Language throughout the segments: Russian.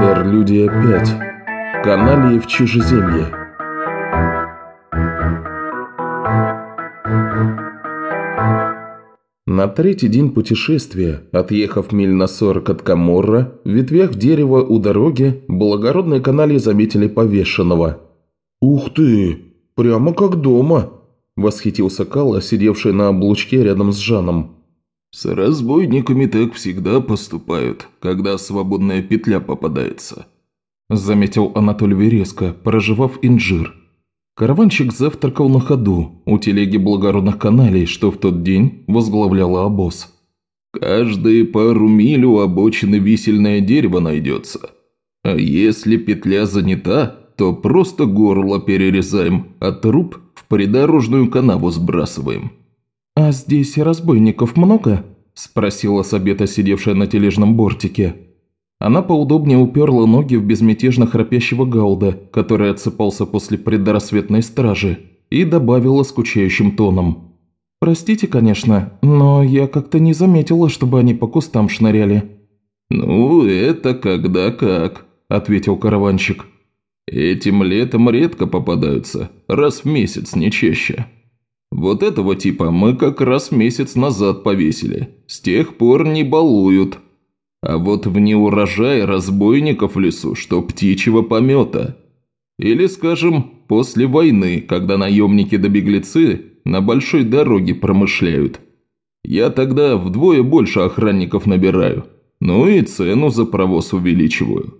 Интерлюдия 5. Каналии в чужеземье. На третий день путешествия, отъехав миль на 40 от Каморра, в ветвях дерева у дороги благородные каналии заметили повешенного. «Ух ты! Прямо как дома!» – восхитился Калла, сидевший на облучке рядом с Жаном. «С разбойниками так всегда поступают, когда свободная петля попадается», – заметил Анатолий Вереско, проживав инжир. Караванщик завтракал на ходу у телеги благородных каналей, что в тот день возглавляла обоз. «Каждые пару миль у обочины висельное дерево найдется. А если петля занята, то просто горло перерезаем, а труп в придорожную канаву сбрасываем». «А здесь разбойников много?» – спросила Сабета, сидевшая на тележном бортике. Она поудобнее уперла ноги в безмятежно храпящего Гауда, который отсыпался после предрассветной стражи, и добавила скучающим тоном. «Простите, конечно, но я как-то не заметила, чтобы они по кустам шныряли». «Ну, это когда как», – ответил караванщик. «Этим летом редко попадаются, раз в месяц, не чаще». Вот этого типа мы как раз месяц назад повесили. С тех пор не балуют. А вот в неурожай разбойников в лесу, что птичьего помета. Или, скажем, после войны, когда наемники да беглецы на большой дороге промышляют. Я тогда вдвое больше охранников набираю. Ну и цену за провоз увеличиваю.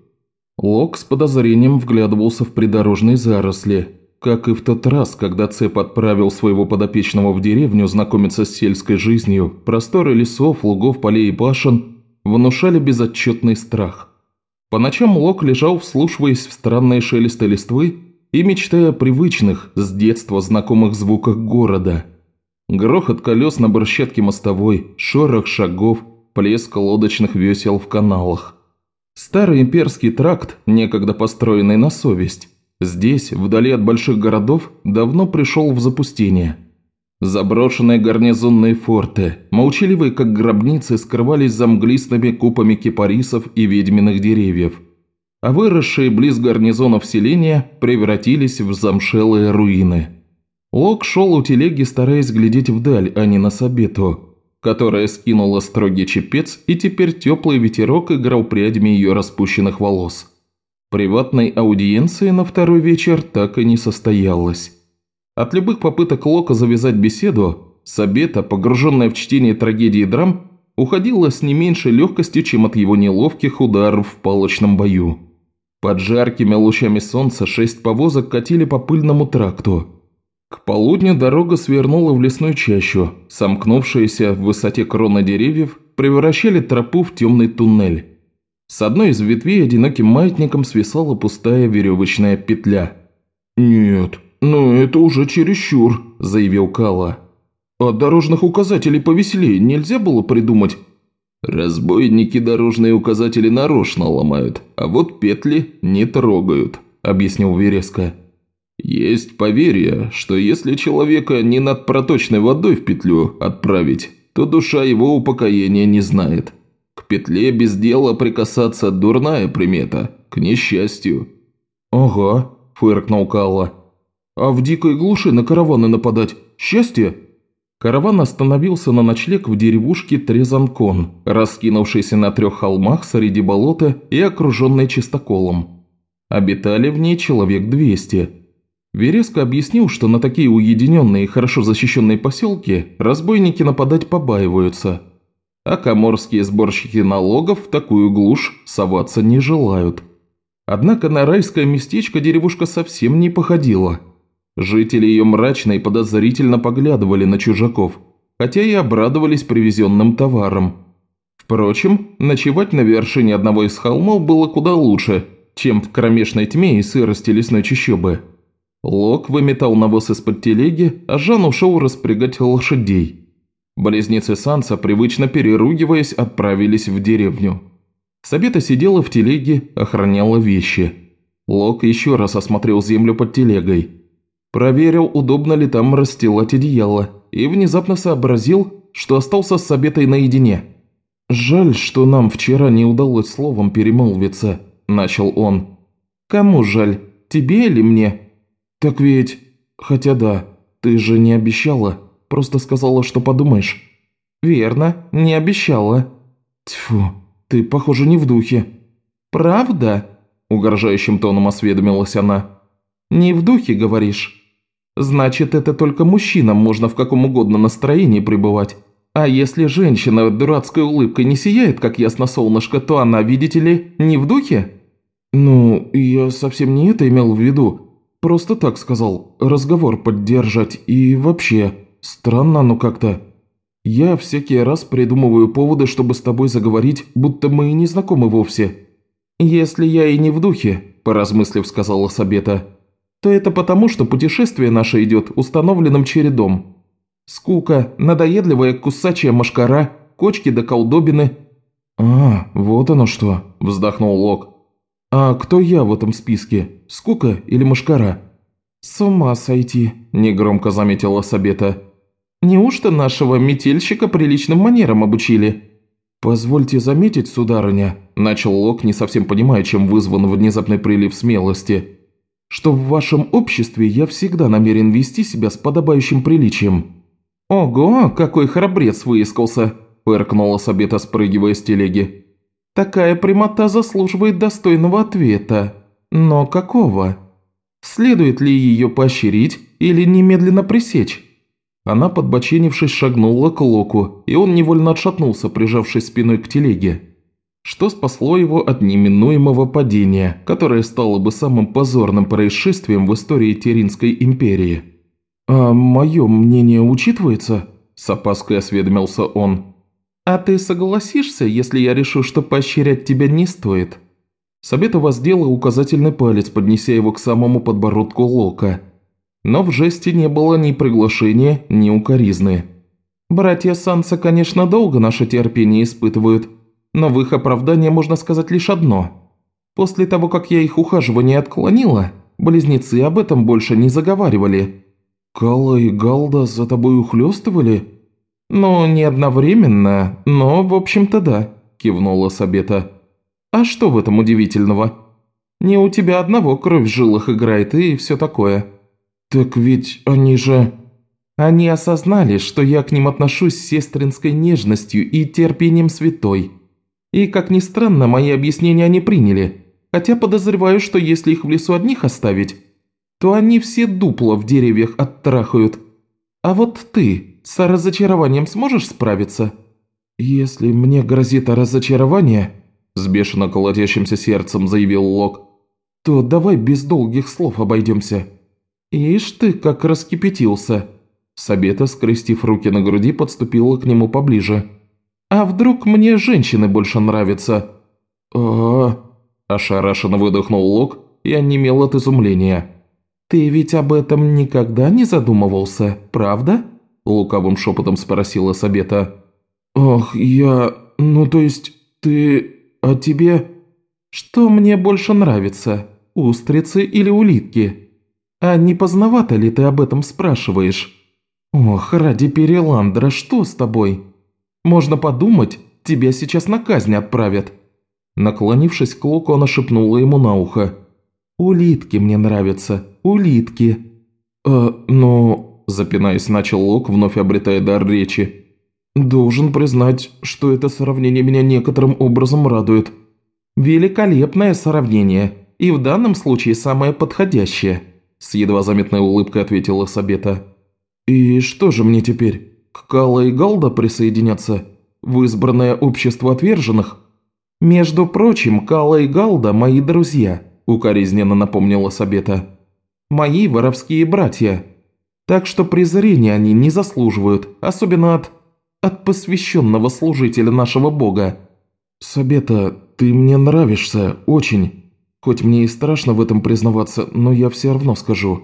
Лок с подозрением вглядывался в придорожные заросли, как и в тот раз, когда Цеп отправил своего подопечного в деревню знакомиться с сельской жизнью, просторы лесов, лугов, полей и башен внушали безотчетный страх. По ночам Лок лежал, вслушиваясь в странные шелесты листвы и мечтая о привычных, с детства знакомых звуках города. Грохот колес на брусчатке мостовой, шорох шагов, плеск лодочных весел в каналах. Старый имперский тракт, некогда построенный на совесть, Здесь, вдали от больших городов, давно пришел в запустение. Заброшенные гарнизонные форты, молчаливые как гробницы, скрывались за мглистыми купами кипарисов и ведьминых деревьев, а выросшие близ гарнизонов селения превратились в замшелые руины. Лок шел у телеги, стараясь глядеть вдаль, а не на Сабету, которая скинула строгий чепец, и теперь теплый ветерок играл прядями ее распущенных волос. Приватной аудиенции на второй вечер так и не состоялось. От любых попыток Лока завязать беседу, Сабета, погруженная в чтение трагедии драм, уходила с не меньшей легкостью, чем от его неловких ударов в палочном бою. Под жаркими лучами солнца шесть повозок катили по пыльному тракту. К полудню дорога свернула в лесную чащу, сомкнувшиеся в высоте кроны деревьев превращали тропу в темный туннель. С одной из ветвей одиноким маятником свисала пустая веревочная петля. «Нет, ну это уже чересчур», – заявил Кала. «А дорожных указателей повеселее нельзя было придумать?» «Разбойники дорожные указатели нарочно ломают, а вот петли не трогают», – объяснил Вереска. «Есть поверье, что если человека не над проточной водой в петлю отправить, то душа его упокоения не знает». К петле без дела прикасаться – дурная примета, к несчастью». «Ага», – фыркнул Калла. «А в дикой глуши на караваны нападать – счастье?» Караван остановился на ночлег в деревушке Трезанкон, раскинувшейся на трех холмах среди болота и окруженной чистоколом. Обитали в ней человек 200. Вереско объяснил, что на такие уединенные и хорошо защищенные поселки разбойники нападать побаиваются – а коморские сборщики налогов в такую глушь соваться не желают. Однако на райское местечко деревушка совсем не походила. Жители ее мрачно и подозрительно поглядывали на чужаков, хотя и обрадовались привезенным товаром. Впрочем, ночевать на вершине одного из холмов было куда лучше, чем в кромешной тьме и сырости лесной чащобы. Лок выметал навоз из-под телеги, а Жан ушел распрягать лошадей. Близнецы Санса, привычно переругиваясь, отправились в деревню. Сабета сидела в телеге, охраняла вещи. Лок еще раз осмотрел землю под телегой. Проверил, удобно ли там расстилать одеяло, и внезапно сообразил, что остался с Сабетой наедине. «Жаль, что нам вчера не удалось словом перемолвиться, начал он. «Кому жаль, тебе или мне?» «Так ведь... Хотя да, ты же не обещала, просто сказала, что подумаешь». «Верно, не обещала». «Тьфу, ты, похоже, не в духе». «Правда?» – угрожающим тоном осведомилась она. «Не в духе, говоришь?» «Значит, это только мужчинам можно в каком угодно настроении пребывать. А если женщина дурацкой улыбкой не сияет, как ясно солнышко, то она, видите ли, не в духе?» «Ну, я совсем не это имел в виду. Просто так сказал, разговор поддержать и вообще, странно оно как-то. Я всякий раз придумываю поводы, чтобы с тобой заговорить, будто мы и не знакомы вовсе. Если я и не в духе, поразмыслив, сказала Сабета, то это потому, что путешествие наше идет установленным чередом. Скука, надоедливая кусачая машкара, кочки да колдобины. «А, вот оно что», – вздохнул Лок. «А кто я в этом списке? Скука или Машкара?» «С ума сойти», – негромко заметила Сабета. «Неужто нашего метельщика приличным манерам обучили?» «Позвольте заметить, сударыня», – начал Лок, не совсем понимая, чем вызван внезапный прилив смелости, «что в вашем обществе я всегда намерен вести себя с подобающим приличием». «Ого, какой храбрец выискался!» – пыркнула Сабета, спрыгивая с телеги. Такая прямота заслуживает достойного ответа. Но какого? Следует ли ее поощрить или немедленно пресечь? Она, подбоченившись, шагнула к Локу, и он невольно отшатнулся, прижавшись спиной к телеге. Что спасло его от неминуемого падения, которое стало бы самым позорным происшествием в истории Теринской империи. «А мое мнение учитывается?» – с опаской осведомился он. «А ты согласишься, если я решу, что поощрять тебя не стоит?» Сабета воздела указательный палец, поднеся его к самому подбородку Лока. Но в жесте не было ни приглашения, ни укоризны. «Братья Санса, конечно, долго наше терпение испытывают, но в их оправдание можно сказать лишь одно. После того, как я их ухаживание отклонила, близнецы об этом больше не заговаривали». «Калла и Галда за тобой ухлёстывали?» «Ну, не одновременно, но, в общем-то, да», – кивнула Сабета. «А что в этом удивительного? Не у тебя одного кровь в жилах играет и все такое». «Так ведь они же...» «Они осознали, что я к ним отношусь с сестринской нежностью и терпением святой. И, как ни странно, мои объяснения они приняли, хотя подозреваю, что если их в лесу одних оставить, то они все дупла в деревьях оттрахают. А вот ты, с разочарованием сможешь справиться?» «Если мне грозит разочарование», – с бешено колотящимся сердцем заявил Лок, – «то давай без долгих слов обойдемся». «Ишь ты, как раскипятился!» Сабета, скрестив руки на груди, подступила к нему поближе. «А вдруг мне женщины больше нравятся?» «А...» – ошарашенно выдохнул Лок и онемел от изумления. «Ты ведь об этом никогда не задумывался, правда?» – лукавым шепотом спросила Сабета. «Ах, я... Ну, то есть, ты... А тебе...» «Что мне больше нравится, устрицы или улитки? А не поздновато ли ты об этом спрашиваешь?» «Ох, ради Переландра, что с тобой? Можно подумать, тебя сейчас на казнь отправят». Наклонившись к Луку, она шепнула ему на ухо. «Улитки мне нравятся, улитки». «Э, но Запинаясь, начал Лок, вновь обретая дар речи. «Должен признать, что это сравнение меня некоторым образом радует». «Великолепное сравнение, и в данном случае самое подходящее», с едва заметной улыбкой ответила Сабета. «И что же мне теперь, к Кала и Галда присоединяться? В избранное общество отверженных?» «Между прочим, Кала и Галда – мои друзья», – укоризненно напомнила Сабета. «Мои воровские братья, так что презрения они не заслуживают, особенно от... от посвященного служителя нашего бога. Сабета, ты мне нравишься, очень. Хоть мне и страшно в этом признаваться, но я все равно скажу.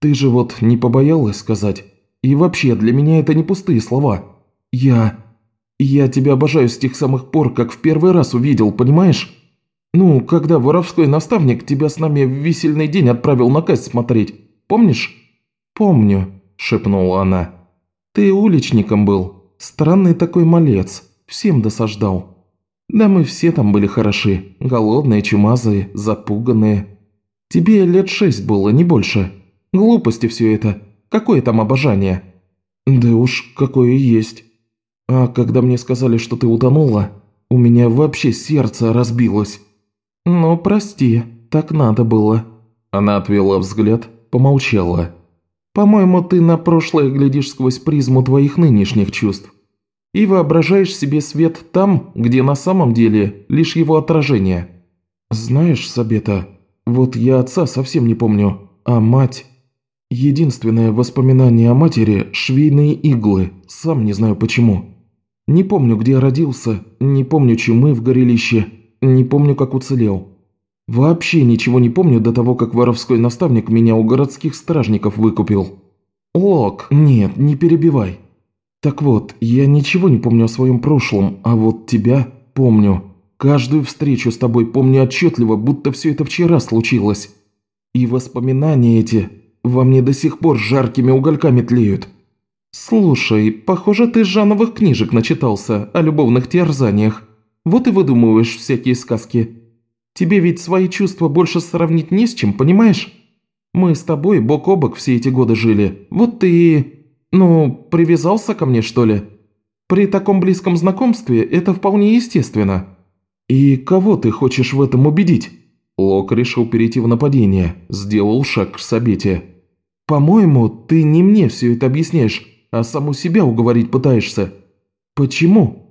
Ты же вот не побоялась сказать? И вообще, для меня это не пустые слова. Я... Я тебя обожаю с тех самых пор, как в первый раз увидел, понимаешь? Ну, когда воровской наставник тебя с нами в висельный день отправил на казнь смотреть, помнишь? «Помню», – шепнула она. «Ты уличником был. Странный такой малец. Всем досаждал». Да мы все там были хороши. Голодные, чумазые, запуганные. Тебе лет шесть было, не больше. Глупости все это. Какое там обожание? Да уж, какое есть. А когда мне сказали, что ты утонула, у меня вообще сердце разбилось. Ну, прости, так надо было. Она отвела взгляд, помолчала. По-моему, ты на прошлое глядишь сквозь призму твоих нынешних чувств и воображаешь себе свет там, где на самом деле лишь его отражение. Знаешь, Сабета, вот я отца совсем не помню, а мать... Единственное воспоминание о матери – швейные иглы, сам не знаю почему. Не помню, где родился, не помню чумы в горелище, не помню, как уцелел. Вообще ничего не помню до того, как воровской наставник меня у городских стражников выкупил. Лок, нет, не перебивай. Так вот, я ничего не помню о своем прошлом, а вот тебя помню. Каждую встречу с тобой помню отчетливо, будто все это вчера случилось. И воспоминания эти во мне до сих пор жаркими угольками тлеют. Слушай, похоже, ты Жановых книжек начитался о любовных терзаниях. Вот и выдумываешь всякие сказки. Тебе ведь свои чувства больше сравнить не с чем, понимаешь? Мы с тобой бок о бок все эти годы жили. Вот ты «Ну, привязался ко мне, что ли? При таком близком знакомстве это вполне естественно. И кого ты хочешь в этом убедить?» Лок решил перейти в нападение, сделал шаг к Сабете. «По-моему, ты не мне все это объясняешь, а саму себя уговорить пытаешься. Почему?»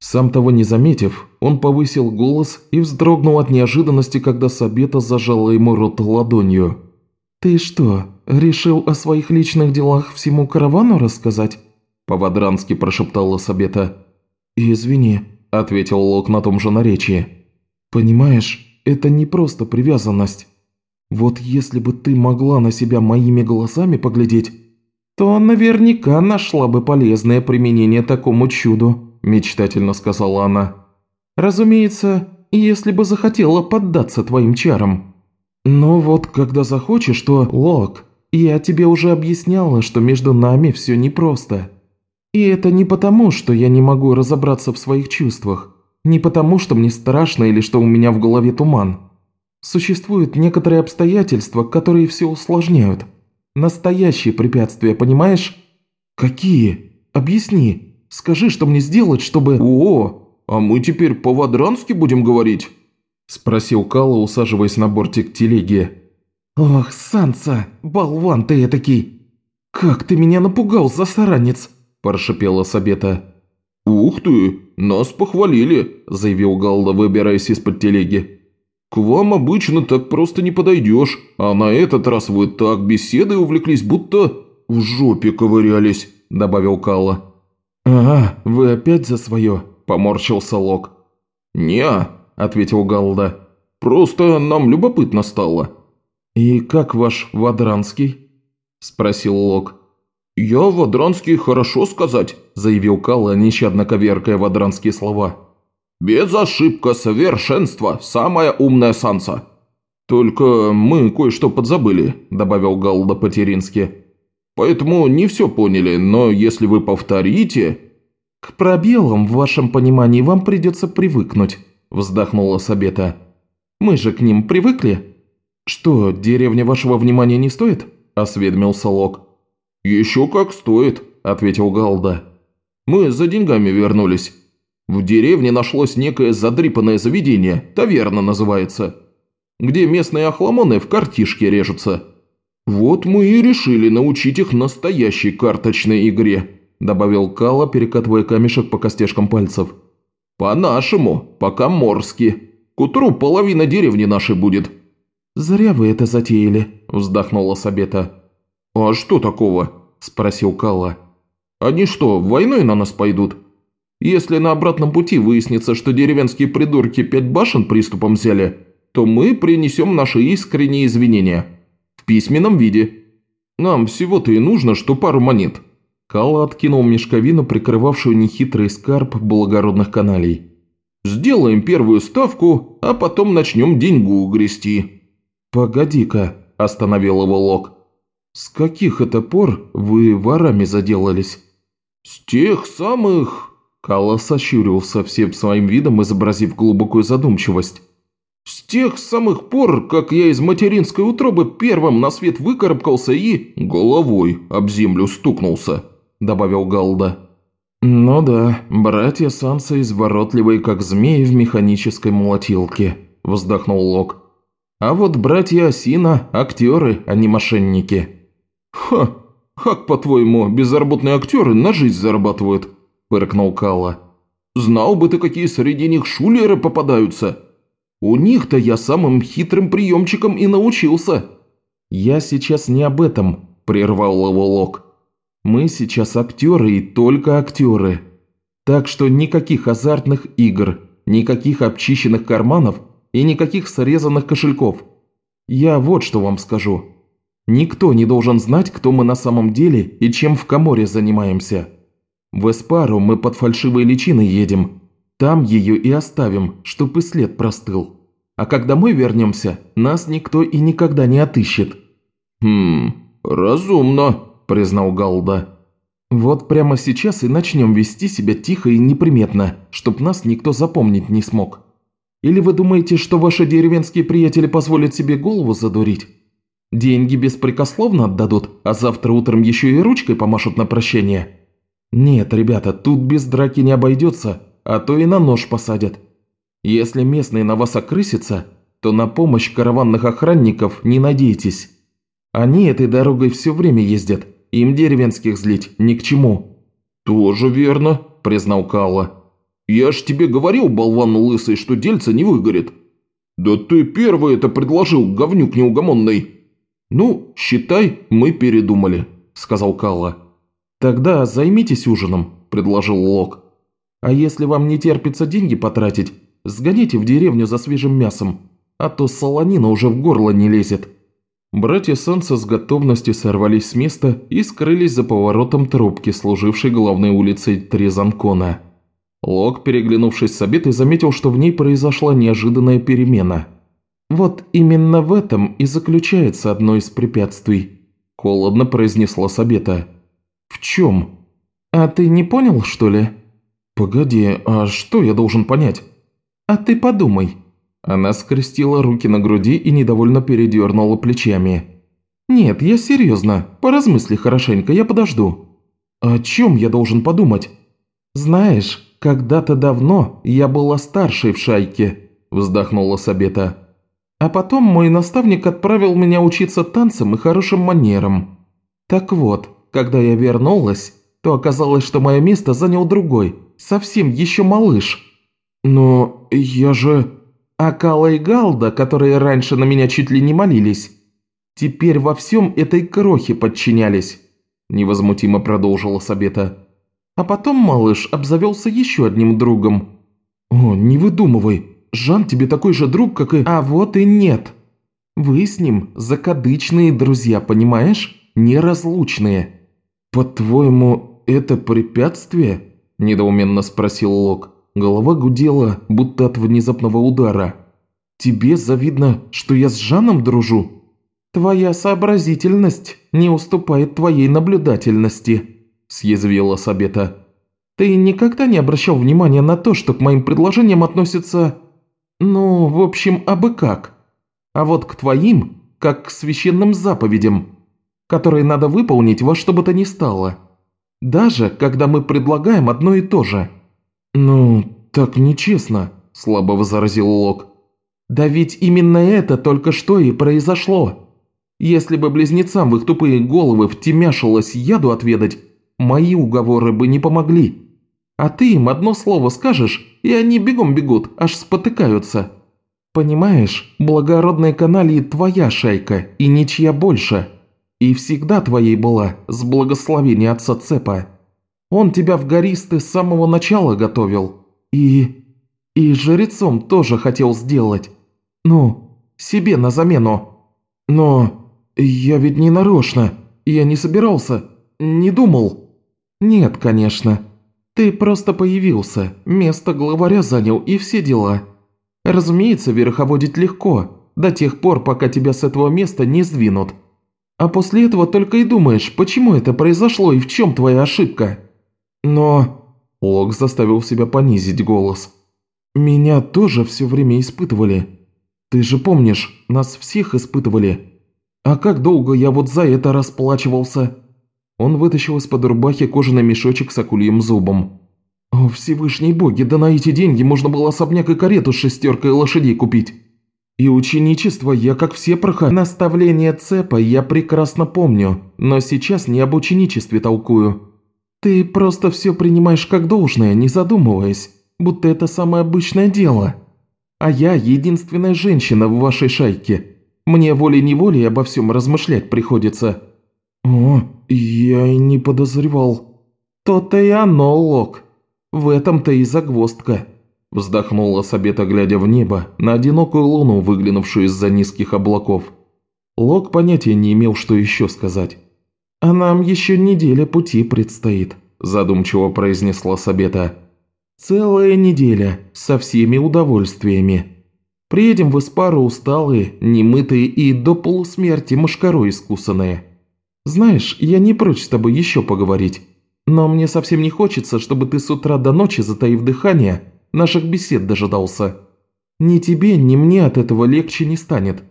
Сам того не заметив, он повысил голос и вздрогнул от неожиданности, когда Сабета зажала ему рот ладонью. «Ты что, решил о своих личных делах всему каравану рассказать?» По-вадрански прошептала Сабета. «Извини», – ответил Лок на том же наречии. «Понимаешь, это не просто привязанность. Вот если бы ты могла на себя моими глазами поглядеть, то наверняка нашла бы полезное применение такому чуду», – мечтательно сказала она. «Разумеется, если бы захотела поддаться твоим чарам». «Ну вот, когда захочешь, то, Лок, я тебе уже объясняла, что между нами все непросто. И это не потому, что я не могу разобраться в своих чувствах, не потому, что мне страшно или что у меня в голове туман. Существуют некоторые обстоятельства, которые все усложняют. Настоящие препятствия, понимаешь? Какие? Объясни. Скажи, что мне сделать, чтобы... О, а мы теперь по-вадрански будем говорить? – спросил Калла, усаживаясь на бортик телеги. «Ох, Санса, болван ты этакий! Как ты меня напугал, засаранец!» – прошипела Сабета. «Ух ты, нас похвалили!» – заявил Галда, выбираясь из-под телеги. «К вам обычно так просто не подойдешь, а на этот раз вы так беседой увлеклись, будто в жопе ковырялись», – добавил Калла. «Ага, вы опять за свое», – поморщился Лок. «Не, ответил Галда. «Просто нам любопытно стало». «И как ваш Вадранский?» – спросил Лок. «Я Вадранский хорошо сказать», – заявил Калла, нещадно коверкая вадранские слова. «Без ошибка, совершенство, самая умная Санса». «Только мы кое-что подзабыли», – добавил Галда по-терински. «Поэтому не все поняли, но если вы повторите...» «К пробелам в вашем понимании вам придется привыкнуть», – вздохнула Сабета. «Мы же к ним привыкли». «Что, деревня вашего внимания не стоит?» – осведомился Лок. «Еще как стоит», – ответил Галда. «Мы за деньгами вернулись. В деревне нашлось некое задрипанное заведение, таверна называется, где местные охламоны в картишке режутся. Вот мы и решили научить их настоящей карточной игре», – добавил Кала, перекатывая камешек по костяшкам пальцев. «По-нашему, по-коморски. К утру половина деревни нашей будет». «Зря вы это затеяли», – вздохнула Сабета. «А что такого?» – спросил Калла. «Они что, войной на нас пойдут? Если на обратном пути выяснится, что деревенские придурки пять башен приступом взяли, то мы принесем наши искренние извинения. В письменном виде. Нам всего-то и нужно, что пару монет. Калла откинул мешковину, прикрывавшую нехитрый скарб благородных каналей. «Сделаем первую ставку, а потом начнем деньгу грести». «Погоди-ка», – остановил его Лок. «С каких это пор вы ворами заделались?» «С тех самых... Калла сощурился всем своим видом, изобразив глубокую задумчивость. «С тех самых пор, как я из материнской утробы первым на свет выкарабкался и головой об землю стукнулся», – добавил Галда. «Ну да, братья Санса изворотливые, как змеи в механической молотилке», – вздохнул Лок. «А вот братья Осина – актеры, а не мошенники». «Ха, как, по-твоему, безработные актеры на жизнь зарабатывают?» – пыркнул Калла. «Знал бы ты, какие среди них шулеры попадаются. У них-то я самым хитрым приемчиком и научился». «Я сейчас не об этом», – прервал его Лок. «Мы сейчас актеры и только актеры. Так что никаких азартных игр, никаких обчищенных карманов и никаких срезанных кошельков. Я вот что вам скажу. Никто не должен знать, кто мы на самом деле и чем в Каморе занимаемся. В Эспару мы под фальшивой личиной едем. Там ее и оставим, чтоб и след простыл. А когда мы вернемся, нас никто и никогда не отыщет». «Хм, разумно», – признал Галда. «Вот прямо сейчас и начнем вести себя тихо и неприметно, чтоб нас никто запомнить не смог. Или вы думаете, что ваши деревенские приятели позволят себе голову задурить? Деньги беспрекословно отдадут, а завтра утром еще и ручкой помашут на прощение?» «Нет, ребята, тут без драки не обойдется, а то и на нож посадят. Если местные на вас окрысятся, то на помощь караванных охранников не надейтесь. Они этой дорогой все время ездят, им деревенских злить ни к чему». «Тоже верно», – признал Калла. «Я ж тебе говорил, болван лысый, что дельца не выгорит». «Да ты первый это предложил, говнюк неугомонный». «Ну, считай, мы передумали», – сказал Калла. «Тогда займитесь ужином», – предложил Лок. «А если вам не терпится деньги потратить, сгоните в деревню за свежим мясом, а то солонина уже в горло не лезет». Братья Санса с готовностью сорвались с места и скрылись за поворотом трубки, служившей главной улицей Трезанкона. Лок, переглянувшись с обетой, заметил, что в ней произошла неожиданная перемена. «Вот именно в этом и заключается одно из препятствий», – холодно произнесла Сабета. «В чем? А ты не понял, что ли?» «Погоди, а что я должен понять?» «А ты подумай». Она скрестила руки на груди и недовольно передернула плечами. «Нет, я серьезно. Поразмысли хорошенько, я подожду». «О чем я должен подумать?» «Знаешь, когда-то давно я была старшей в шайке», – вздохнула Сабета. «А потом мой наставник отправил меня учиться танцам и хорошим манерам. Так вот, когда я вернулась, то оказалось, что мое место занял другой, совсем еще малыш. Но я же... А Кала и Галда, которые раньше на меня чуть ли не молились, теперь во всем этой крохе подчинялись», – невозмутимо продолжила Сабета. «А потом малыш обзавелся еще одним другом». «О, не выдумывай, Жан тебе такой же друг, как и...» «А вот и нет. Вы с ним закадычные друзья, понимаешь? Неразлучные». «По-твоему, это препятствие?» – недоуменно спросил Лок. Голова гудела, будто от внезапного удара. «Тебе завидно, что я с Жаном дружу?» «Твоя сообразительность не уступает твоей наблюдательности», – съязвила Сабета. «Ты никогда не обращал внимания на то, что к моим предложениям относятся... Ну, в общем, абы как. А вот к твоим, как к священным заповедям, которые надо выполнить во что бы то ни стало. Даже когда мы предлагаем одно и то же». «Ну, так нечестно», – слабо возразил Лок. «Да ведь именно это только что и произошло. Если бы близнецам в их тупые головы втемяшилось яду отведать, мои уговоры бы не помогли. А ты им одно слово скажешь, и они бегом бегут, аж спотыкаются. Понимаешь, благородная каналья твоя шайка, и ничья больше». И всегда твоей была, с благословения отца Цепа. Он тебя в гористы с самого начала готовил. И... и жрецом тоже хотел сделать. Ну, себе на замену. Но я ведь не нарочно. Я не собирался. Не думал. Нет, конечно. Ты просто появился, место главаря занял и все дела. Разумеется, верховодить легко, до тех пор, пока тебя с этого места не сдвинут. А после этого только и думаешь, почему это произошло и в чем твоя ошибка. Но Лок заставил себя понизить голос. «Меня тоже все время испытывали. Ты же помнишь, нас всех испытывали. А как долго я вот за это расплачивался?» Он вытащил из-под рубахи кожаный мешочек с акульим зубом. «О, Всевышние боги, да на эти деньги можно было особняк и карету с шестеркой лошадей купить. И ученичество я, как все, проходил. Наставление цепа я прекрасно помню, но сейчас не об ученичестве толкую. Ты просто все принимаешь как должное, не задумываясь, будто это самое обычное дело. А я единственная женщина в вашей шайке. Мне волей-неволей обо всем размышлять приходится». «О, я и не подозревал». «То-то и оно, Лок. В этом-то и загвоздка». Вздохнула Сабета, глядя в небо, на одинокую луну, выглянувшую из-за низких облаков. Лок понятия не имел, что еще сказать. «А нам еще неделя пути предстоит», – задумчиво произнесла Сабета. «Целая неделя, со всеми удовольствиями. Приедем в Испару усталые, немытые и до полусмерти мошкарой искусанные. Знаешь, я не прочь с тобой еще поговорить, но мне совсем не хочется, чтобы ты с утра до ночи, затаив дыхание, наших бесед дожидался. Ни тебе, ни мне от этого легче не станет».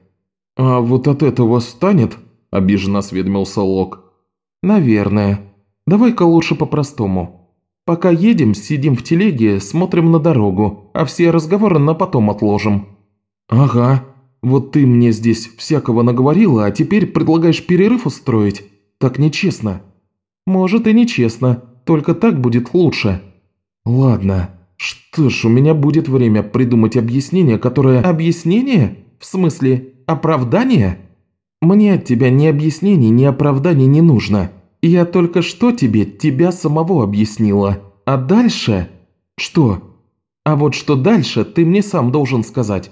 «А вот от этого станет?» – обиженно осведомился Лок. «Наверное. Давай-ка лучше по-простому. Пока едем, сидим в телеге, смотрим на дорогу, а все разговоры на потом отложим». «Ага. Вот ты мне здесь всякого наговорила, а теперь предлагаешь перерыв устроить? Так нечестно». «Может и нечестно, только так будет лучше». «Ладно, «Что ж, у меня будет время придумать объяснение, которое...» «Объяснение? В смысле, оправдание?» «Мне от тебя ни объяснений, ни оправданий не нужно. Я только что тебе тебя самого объяснила. А дальше...» «Что?» «А вот что дальше, ты мне сам должен сказать».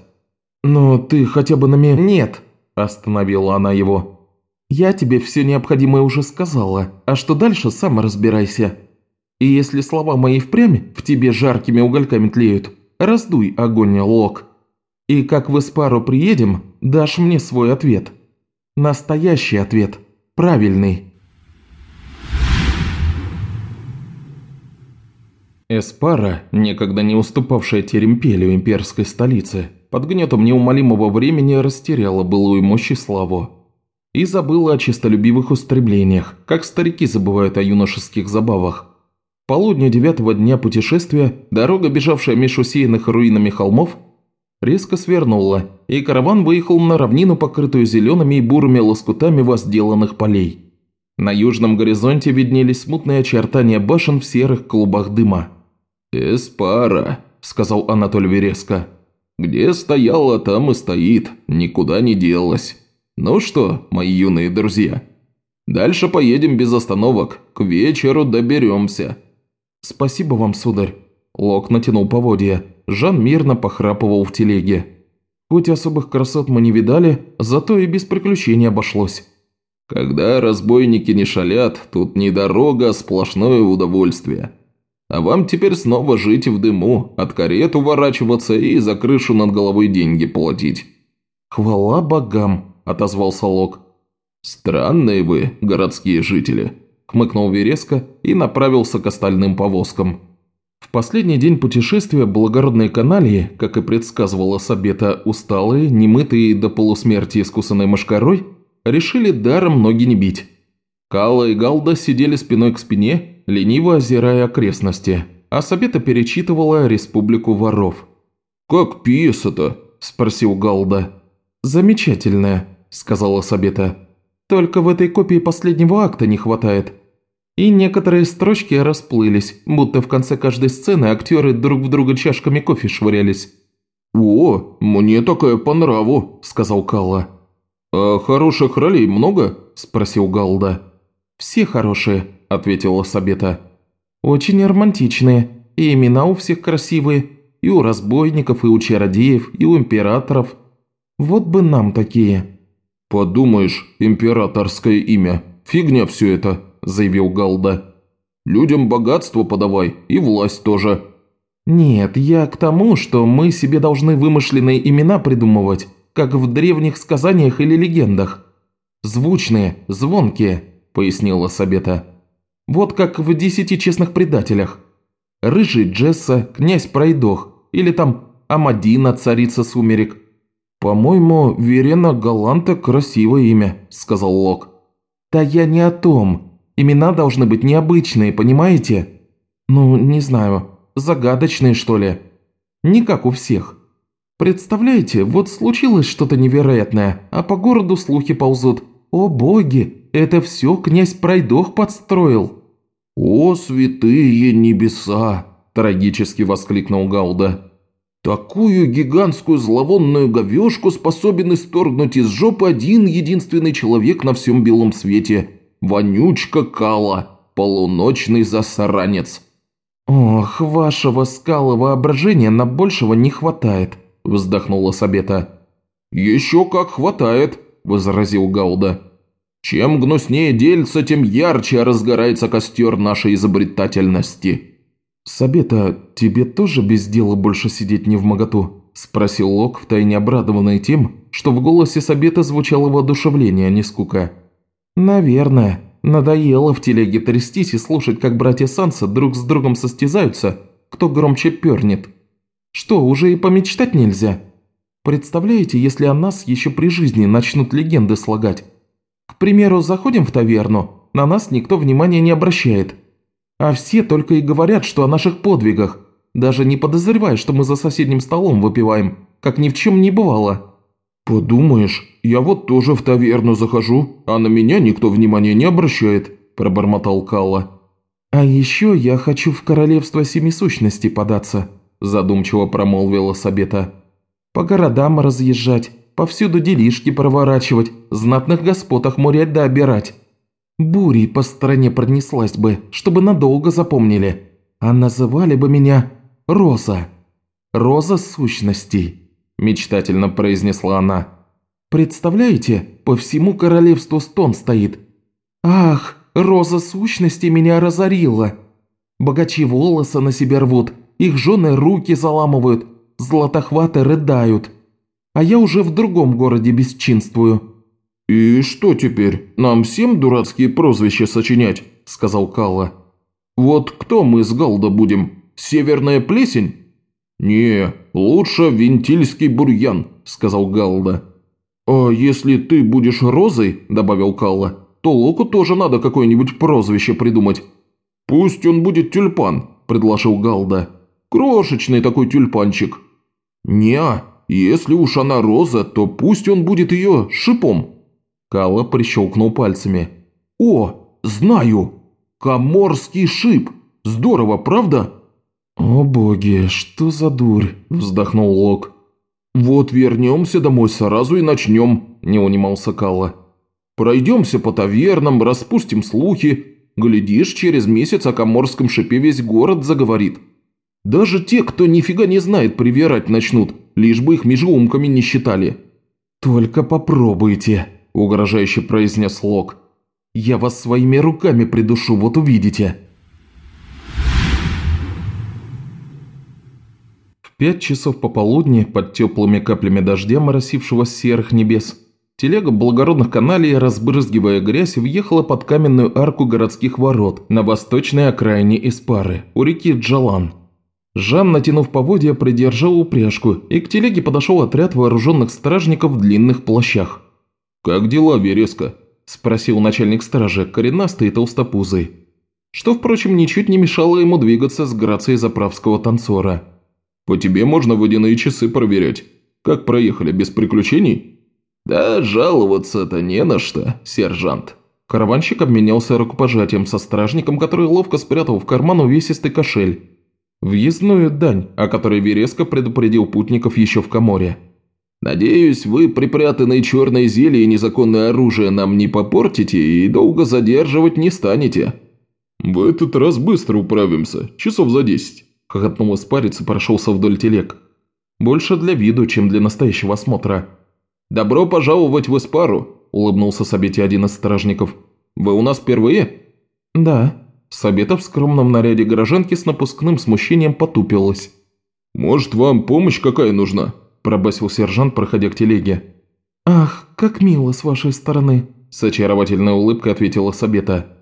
«Но ты хотя бы на меня...» «Нет», – остановила она его. «Я тебе все необходимое уже сказала, а что дальше, сам разбирайся». И если слова мои впрямь в тебе жаркими угольками тлеют, раздуй огонь, Лок. И как в Испару приедем, дашь мне свой ответ. Настоящий ответ. Правильный. Эспара, некогда не уступавшая Теремпелю имперской столицы, под гнетом неумолимого времени растеряла былую мощь и славу. И забыла о честолюбивых устремлениях, как старики забывают о юношеских забавах полудню девятого дня путешествия дорога, бежавшая меж усеянных руинами холмов, резко свернула, и караван выехал на равнину, покрытую зелеными и бурыми лоскутами возделанных полей. На южном горизонте виднелись смутные очертания башен в серых клубах дыма. «Эспара», – сказал Анатолий Вереско. «Где стояла, там и стоит, никуда не делась. Ну что, мои юные друзья, дальше поедем без остановок, к вечеру доберемся». «Спасибо вам, сударь». Лок натянул поводья. Жан мирно похрапывал в телеге. Хоть особых красот мы не видали, зато и без приключений обошлось. «Когда разбойники не шалят, тут не дорога, а сплошное удовольствие. А вам теперь снова жить в дыму, от карет уворачиваться и за крышу над головой деньги платить». «Хвала богам», – отозвался Лок. «Странные вы, городские жители», – хмыкнул Вереско и направился к остальным повозкам. В последний день путешествия благородные каналии, как и предсказывала Сабета, усталые, немытые до полусмерти искусанной мошкарой, решили даром ноги не бить. Кала и Галда сидели спиной к спине, лениво озирая окрестности, а Сабета перечитывала «Республику воров». «Как пьеса-то?» – спросил Галда. «Замечательная», – сказала Сабета. Только в этой копии последнего акта не хватает. И некоторые строчки расплылись, будто в конце каждой сцены актеры друг в друга чашками кофе швырялись. «О, мне такая по нраву», – сказал Калла. «А хороших ролей много?» – спросил Галда. «Все хорошие», – ответила Сабета. «Очень романтичные, и имена у всех красивые, и у разбойников, и у чародеев, и у императоров. Вот бы нам такие». «Подумаешь, императорское имя. Фигня все это», – заявил Галда. «Людям богатство подавай, и власть тоже». «Нет, я к тому, что мы себе должны вымышленные имена придумывать, как в древних сказаниях или легендах. Звучные, звонкие», – пояснила Сабета. «Вот как в «Десяти честных предателях». Рыжий Джесса, князь Пройдох, или там Амадина, царица сумерек. «По-моему, Верена Галанта – красивое имя», – сказал Лок. «Да я не о том. Имена должны быть необычные, понимаете? Ну, не знаю, загадочные, что ли. Не как у всех. Представляете, вот случилось что-то невероятное, а по городу слухи ползут. О боги, это все князь Пройдох подстроил». «О, святые небеса!» – трагически воскликнул Гауда. «Такую гигантскую зловонную говешку способен исторгнуть из жопы один единственный человек на всем белом свете – вонючка Кала, полуночный засаранец». «Ох, вашего скала воображения на большего не хватает», – вздохнула Сабета. «Еще как хватает», – возразил Гауда. Чем гнуснее дельца, тем ярче разгорается костер нашей изобретательности». «Сабета, тебе тоже без дела больше сидеть не в моготу?» – спросил Лок, втайне обрадованный тем, что в голосе Сабета звучало воодушевление, а не скука. «Наверное. Надоело в телеге трястись и слушать, как братья Санса друг с другом состязаются, кто громче пернет. Что, уже и помечтать нельзя? Представляете, если о нас еще при жизни начнут легенды слагать?» К примеру, заходим в таверну, на нас никто внимания не обращает. А все только и говорят, что о наших подвигах, даже не подозревая, что мы за соседним столом выпиваем, как ни в чем не бывало». «Подумаешь, я вот тоже в таверну захожу, а на меня никто внимания не обращает», – пробормотал Калла. «А еще я хочу в королевство семи сущностей податься», – задумчиво промолвила Сабета. «По городам разъезжать, повсюду делишки проворачивать, знатных господ охмурять да обирать. Бурей по стране пронеслась бы, чтобы надолго запомнили, а называли бы меня Роза. Роза сущностей», – мечтательно произнесла она. «Представляете, по всему королевству стон стоит. Ах, Роза сущности меня разорила. Богачи волосы на себе рвут, их жены руки заламывают, златохваты рыдают а я уже в другом городе бесчинствую». «И что теперь, нам всем дурацкие прозвища сочинять?» – сказал Калла. «Вот кто мы с Галда будем? Северная плесень?» «Не, лучше вентильский бурьян», – сказал Галда. «А если ты будешь розой», – добавил Калла, – «то Локу тоже надо какое-нибудь прозвище придумать». «Пусть он будет тюльпан», – предложил Галда. «Крошечный такой тюльпанчик». «Не, если уж она роза, то пусть он будет ее шипом». Кала прищелкнул пальцами. «О, знаю! Коморский шип! Здорово, правда?» «О боги, что за дурь!» – вздохнул Лок. «Вот вернемся домой сразу и начнем», – не унимался Калла. «Пройдемся по тавернам, распустим слухи. Глядишь, через месяц о коморском шипе весь город заговорит. Даже те, кто нифига не знает, привирать начнут лишь бы их межеумками не считали». «Только попробуйте», – угрожающе произнес Лок. «Я вас своими руками придушу, вот увидите». В пять часов пополудни, под теплыми каплями дождя, моросившего с серых небес, телега благородных каналей, разбрызгивая грязь, въехала под каменную арку городских ворот на восточной окраине Испары, у реки Джалан. Жан, натянув поводья, придержал упряжку, и к телеге подошел отряд вооруженных стражников в длинных плащах. «Как дела, Вереска?» – спросил начальник стражи, коренастый и толстопузый. Что, впрочем, ничуть не мешало ему двигаться с грацией заправского танцора. «По тебе можно водяные часы проверять. Как проехали, без приключений?» «Да жаловаться-то не на что, сержант». Караванщик обменялся рукопожатием со стражником, который ловко спрятал в карман увесистый кошель Въездную дань, о которой Вереско предупредил путников еще в Каморе. «Надеюсь, вы припрятанные черные зелья и незаконное оружие нам не попортите и долго задерживать не станете». «В этот раз быстро управимся, часов за десять», – хохотнул испарец и прошелся вдоль телег. «Больше для виду, чем для настоящего осмотра». «Добро пожаловать в Испару», – улыбнулся Сабете один из стражников. «Вы у нас впервые?» «Да», Сабета в скромном наряде горожанки с напускным смущением потупилась. «Может, вам помощь какая нужна?» – пробасил сержант, проходя к телеге. «Ах, как мило с вашей стороны!» – с очаровательной улыбкой ответила Сабета.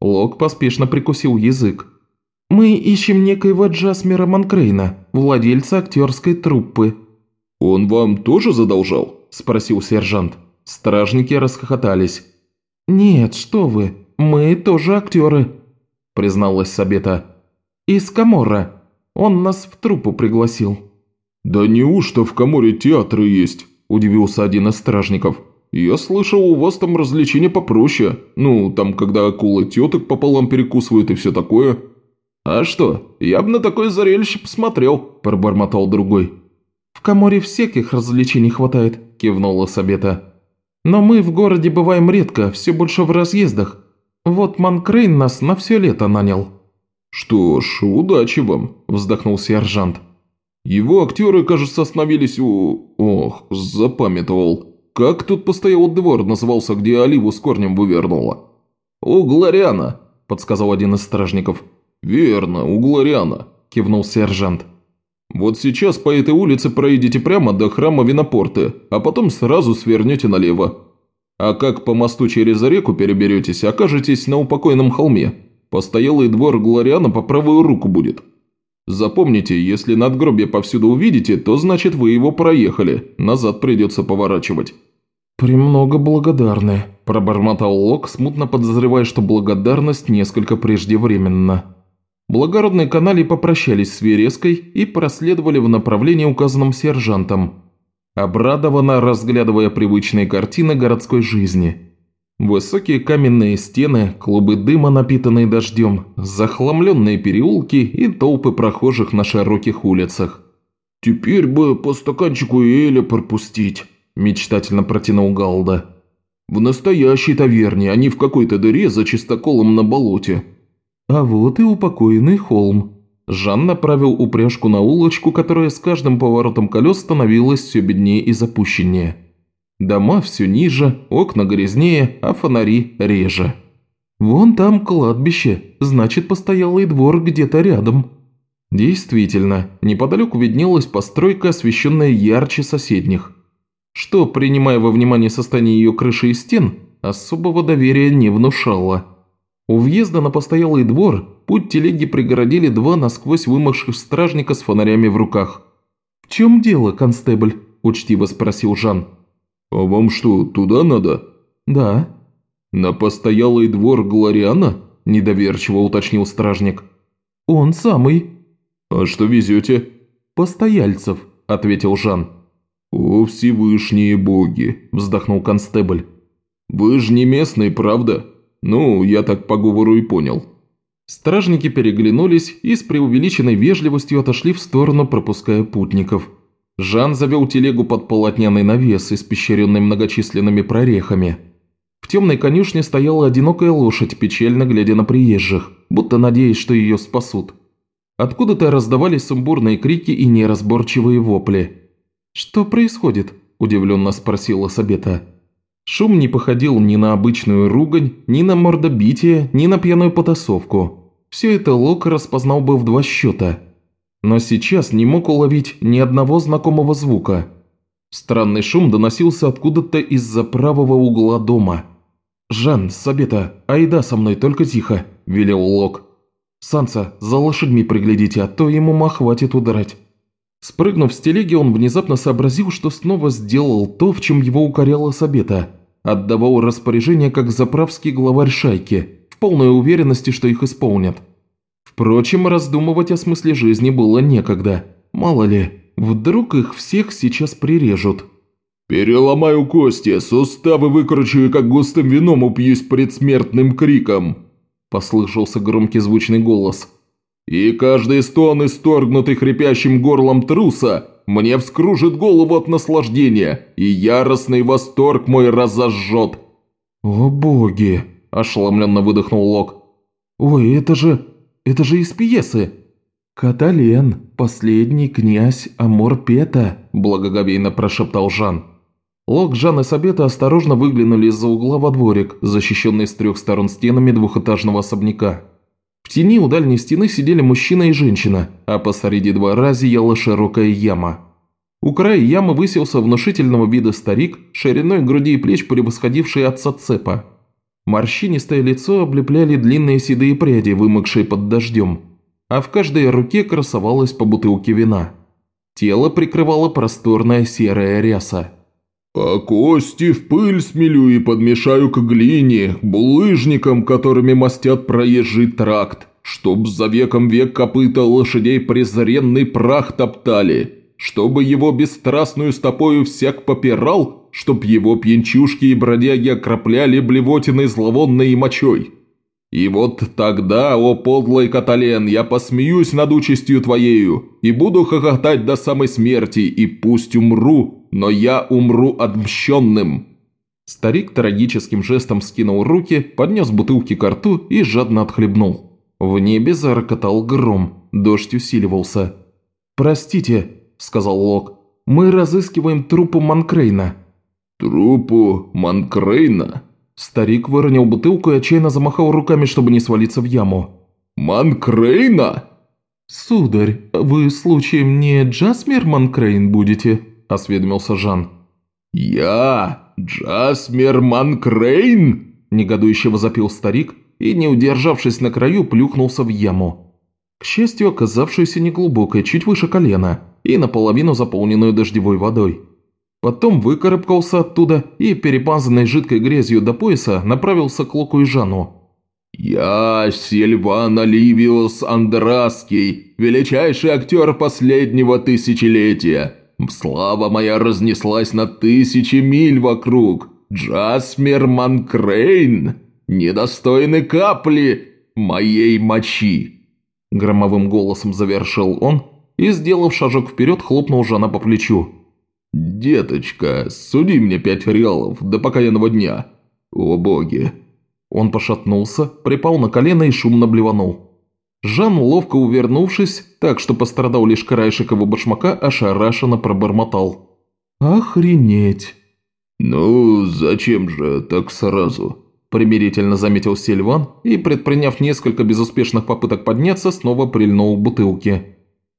Лок поспешно прикусил язык. «Мы ищем некоего Джасмера Манкрейна, владельца актерской труппы». «Он вам тоже задолжал?» – спросил сержант. Стражники расхохотались. «Нет, что вы, мы тоже актеры», – призналась Сабета. «Из Камора. Он нас в труппу пригласил». «Да неужто в Каморе театры есть?» – удивился один из стражников. «Я слышал, у вас там развлечения попроще. Ну, там, когда акулы теток пополам перекусывают и все такое». «А что, я бы на такое зрелище посмотрел», – пробормотал другой. «В Каморе всяких развлечений хватает», – кивнула Сабета. «Но мы в городе бываем редко, все больше в разъездах. Вот Манкрейн нас на все лето нанял». «Что ж, удачи вам», – вздохнул сержант. «Его актеры, кажется, остановились у... Ох, запамятовал. Как тут постоялый двор назывался, где оливу с корнем вывернула?» «У Глориана», – подсказал один из стражников. «Верно, у Глориана», – кивнул сержант. «Вот сейчас по этой улице проедете прямо до храма Винопорты, а потом сразу свернете налево. А как по мосту через реку переберетесь, окажетесь на упокойном холме. Постоялый двор Глориана по правую руку будет. Запомните, если надгробие повсюду увидите, то значит вы его проехали, назад придется поворачивать». «Премного благодарны», – пробормотал Лок, смутно подозревая, что благодарность несколько преждевременна. Благородные канали попрощались с Вереской и проследовали в направлении, указанном сержантом, обрадованно разглядывая привычные картины городской жизни. Высокие каменные стены, клубы дыма, напитанные дождем, захламленные переулки и толпы прохожих на широких улицах. «Теперь бы по стаканчику Эля пропустить», – мечтательно протянул Галда. «В настоящей таверне, а не в какой-то дыре за чистоколом на болоте». «А вот и упокоенный холм». Жан направил упряжку на улочку, которая с каждым поворотом колес становилась все беднее и запущеннее. Дома все ниже, окна грязнее, а фонари реже. «Вон там кладбище, значит, постоялый двор где-то рядом». Действительно, неподалеку виднелась постройка, освещенная ярче соседних. Что, принимая во внимание состояние ее крыши и стен, особого доверия не внушало. У въезда на постоялый двор путь телеги пригородили два насквозь вымокших стражника с фонарями в руках. «В чем дело, констебль?» – учтиво спросил Жан. «А вам что, туда надо?» «Да». «На постоялый двор Глориана?» – недоверчиво уточнил стражник. «Он самый». «А что везете?» «Постояльцев», – ответил Жан. «О, Всевышние боги!» – вздохнул констебль. «Вы же не местный, правда?» «Ну, я так по говору и понял». Стражники переглянулись и с преувеличенной вежливостью отошли в сторону, пропуская путников. Жан завел телегу под полотняный навес, испещренный многочисленными прорехами. В темной конюшне стояла одинокая лошадь, печально глядя на приезжих, будто надеясь, что ее спасут. Откуда-то раздавались сумбурные крики и неразборчивые вопли. «Что происходит?» – удивленно спросила Сабета. Шум не походил ни на обычную ругань, ни на мордобитие, ни на пьяную потасовку. Все это Лок распознал бы в два счета. Но сейчас не мог уловить ни одного знакомого звука. Странный шум доносился откуда-то из-за правого угла дома. «Жан, Сабета, айда со мной, только тихо», – велел Лок. «Санса, за лошадьми приглядите, а то ему ма хватит удрать». Спрыгнув с телеги, он внезапно сообразил, что снова сделал то, в чем его укоряла Сабета. Отдавал распоряжение как заправский главарь шайки, в полной уверенности, что их исполнят. Впрочем, раздумывать о смысле жизни было некогда. Мало ли, вдруг их всех сейчас прирежут. «Переломаю кости, суставы выкручу и как густым вином упьюсь предсмертным криком», – послышался громкий звучный голос – и каждый стон, исторгнутый хрипящим горлом труса, мне вскружит голову от наслаждения, и яростный восторг мой разожжет». «О боги!» – ошеломленно выдохнул Лок. «Ой, это же... это же из пьесы!» «Катален, последний князь Аморпета», – благоговейно прошептал Жан. Лок, Жан и Сабета осторожно выглянули из-за угла во дворик, защищенный с трех сторон стенами двухэтажного особняка. В тени у дальней стены сидели мужчина и женщина, а посреди двора зияла широкая яма. У края ямы высился внушительного вида старик, шириной груди и плеч превосходивший отца цепа. Морщинистое лицо облепляли длинные седые пряди, вымокшие под дождем. а в каждой руке красовалась по бутылке вина. Тело прикрывала просторная серая ряса. «А кости в пыль смелю и подмешаю к глине, булыжникам, которыми мастят проезжий тракт, чтоб за веком век копыта лошадей презренный прах топтали, чтобы его бесстрастную стопою всяк попирал, чтоб его пьянчушки и бродяги окропляли блевотиной зловонной мочой. И вот тогда, о подлый Катален, я посмеюсь над участью твоею и буду хохотать до самой смерти, и пусть умру, но я умру отмщенным». Старик трагическим жестом скинул руки, поднес бутылки к рту и жадно отхлебнул. В небе зарокотал гром, дождь усиливался. «Простите», – сказал Лок, – «мы разыскиваем трупу Манкрейна». «Трупу Манкрейна?» Старик выронил бутылку и отчаянно замахал руками, чтобы не свалиться в яму. «Манкрейна?» «Сударь, вы случаем не Джасмер Манкрейн будете?» – осведомился Жан. «Я? Джасмер Манкрейн?» – негодующе возопил старик – и, не удержавшись на краю, плюхнулся в яму. К счастью, оказавшуюся неглубокой, чуть выше колена, и наполовину заполненную дождевой водой. Потом выкарабкался оттуда и, перепазанный жидкой грязью до пояса, направился к Луку и Жану. «Я Сильван Оливиус Андраский, величайший актер последнего тысячелетия. Слава моя разнеслась на тысячи миль вокруг. Джасмер Манкрейн!» недостойны капли моей мочи!» Громовым голосом завершил он и, сделав шажок вперед, хлопнул Жана по плечу. «Деточка, суди мне пять реалов до покаянного дня. О боги!» Он пошатнулся, припал на колено и шумно блеванул. Жан, ловко увернувшись, так что пострадал лишь краешек его башмака, ошарашенно пробормотал. «Охренеть!» «Ну, зачем же так сразу?» примирительно заметил Сильван и, предприняв несколько безуспешных попыток подняться, снова прильнул к бутылке.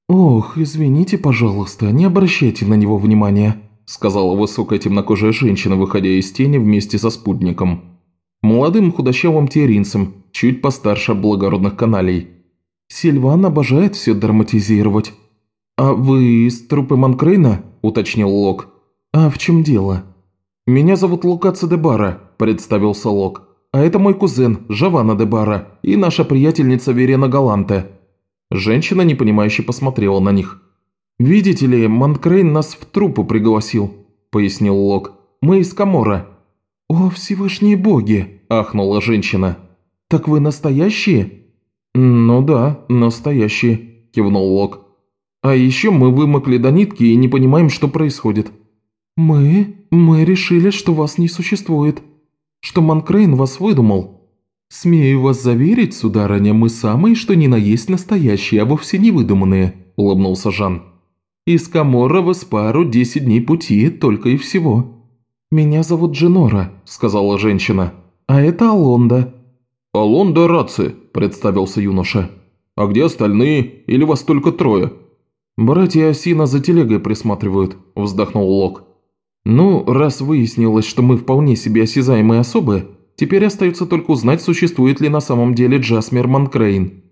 «Ох, извините, пожалуйста, не обращайте на него внимания», сказала высокая темнокожая женщина, выходя из тени вместе со спутником. Молодым худощавым тиеринцем, чуть постарше благородных каналей. «Сильван обожает все драматизировать». «А вы из трупы Манкрейна?» – уточнил Лок. «А в чем дело?» «Меня зовут Лука Цедебара», – представился Лок. «А это мой кузен, Жавана Дебара, и наша приятельница Верена Галанте». Женщина, непонимающе посмотрела на них. «Видите ли, Манкрейн нас в трупу пригласил», – пояснил Лок. «Мы из Камора». «О, всевышние боги!» – ахнула женщина. «Так вы настоящие?» «Ну да, настоящие», – кивнул Лок. «А еще мы вымокли до нитки и не понимаем, что происходит». «Мы? Мы решили, что вас не существует. Что Манкрейн вас выдумал. Смею вас заверить, сударыня, мы самые, что ни на есть настоящие, а вовсе не выдуманные», – улыбнулся Жан. «Из Камора в Эспару десять дней пути, только и всего». «Меня зовут Дженора», – сказала женщина. «А это Алонда». «Алонда Раци», – представился юноша. «А где остальные? Или вас только трое?» «Братья Осина за телегой присматривают», – вздохнул Лок. «Ну, раз выяснилось, что мы вполне себе осязаемые особы, теперь остается только узнать, существует ли на самом деле Джасмер Манкрейн».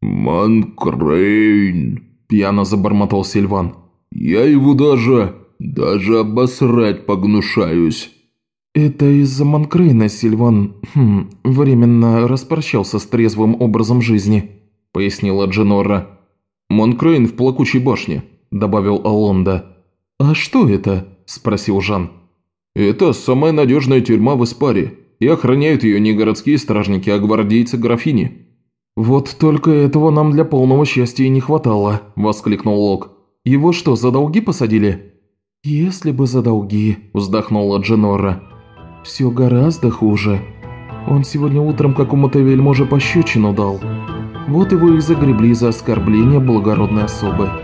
«Манкрейн», – пьяно забормотал Сильван. «Я его даже... даже обосрать погнушаюсь». «Это из-за Манкрейна Сильван хм, временно распрощался с трезвым образом жизни», – пояснила Дженора. «Манкрейн в плакучей башне», – добавил Алонда. «А что это?» – спросил Жан. «Это самая надежная тюрьма в Испаре, и охраняют ее не городские стражники, а гвардейцы графини». «Вот только этого нам для полного счастья и не хватало», – воскликнул Лок. «Его что, за долги посадили?» «Если бы за долги», – вздохнула Дженора. «Все гораздо хуже. Он сегодня утром какому-то вельможе пощечину дал. Вот его и загребли за оскорбление благородной особы».